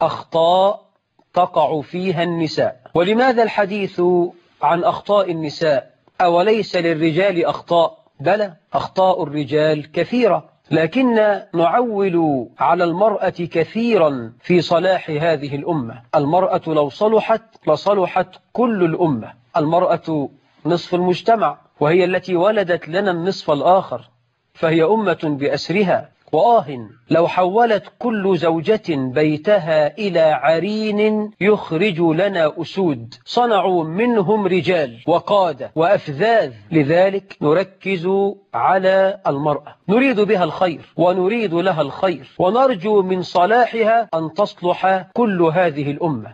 أخطاء تقع فيها النساء. ولماذا الحديث عن أخطاء النساء؟ أوليس للرجال أخطاء؟ بلى أخطاء الرجال كثيرة. لكن نعول على المرأة كثيرا في صلاح هذه الأمة. المرأة لو صلحت لصلحت كل الأمة. المرأة نصف المجتمع وهي التي ولدت لنا النصف الآخر فهي أمة بأسرها. وآه لو حولت كل زوجة بيتها إلى عرين يخرج لنا أسود. صنعوا منهم رجال وقادة وأفذاذ. لذلك نركز على المرأة. نريد بها الخير ونريد لها الخير. ونرجو من صلاحها أن تصلح كل هذه الأمة.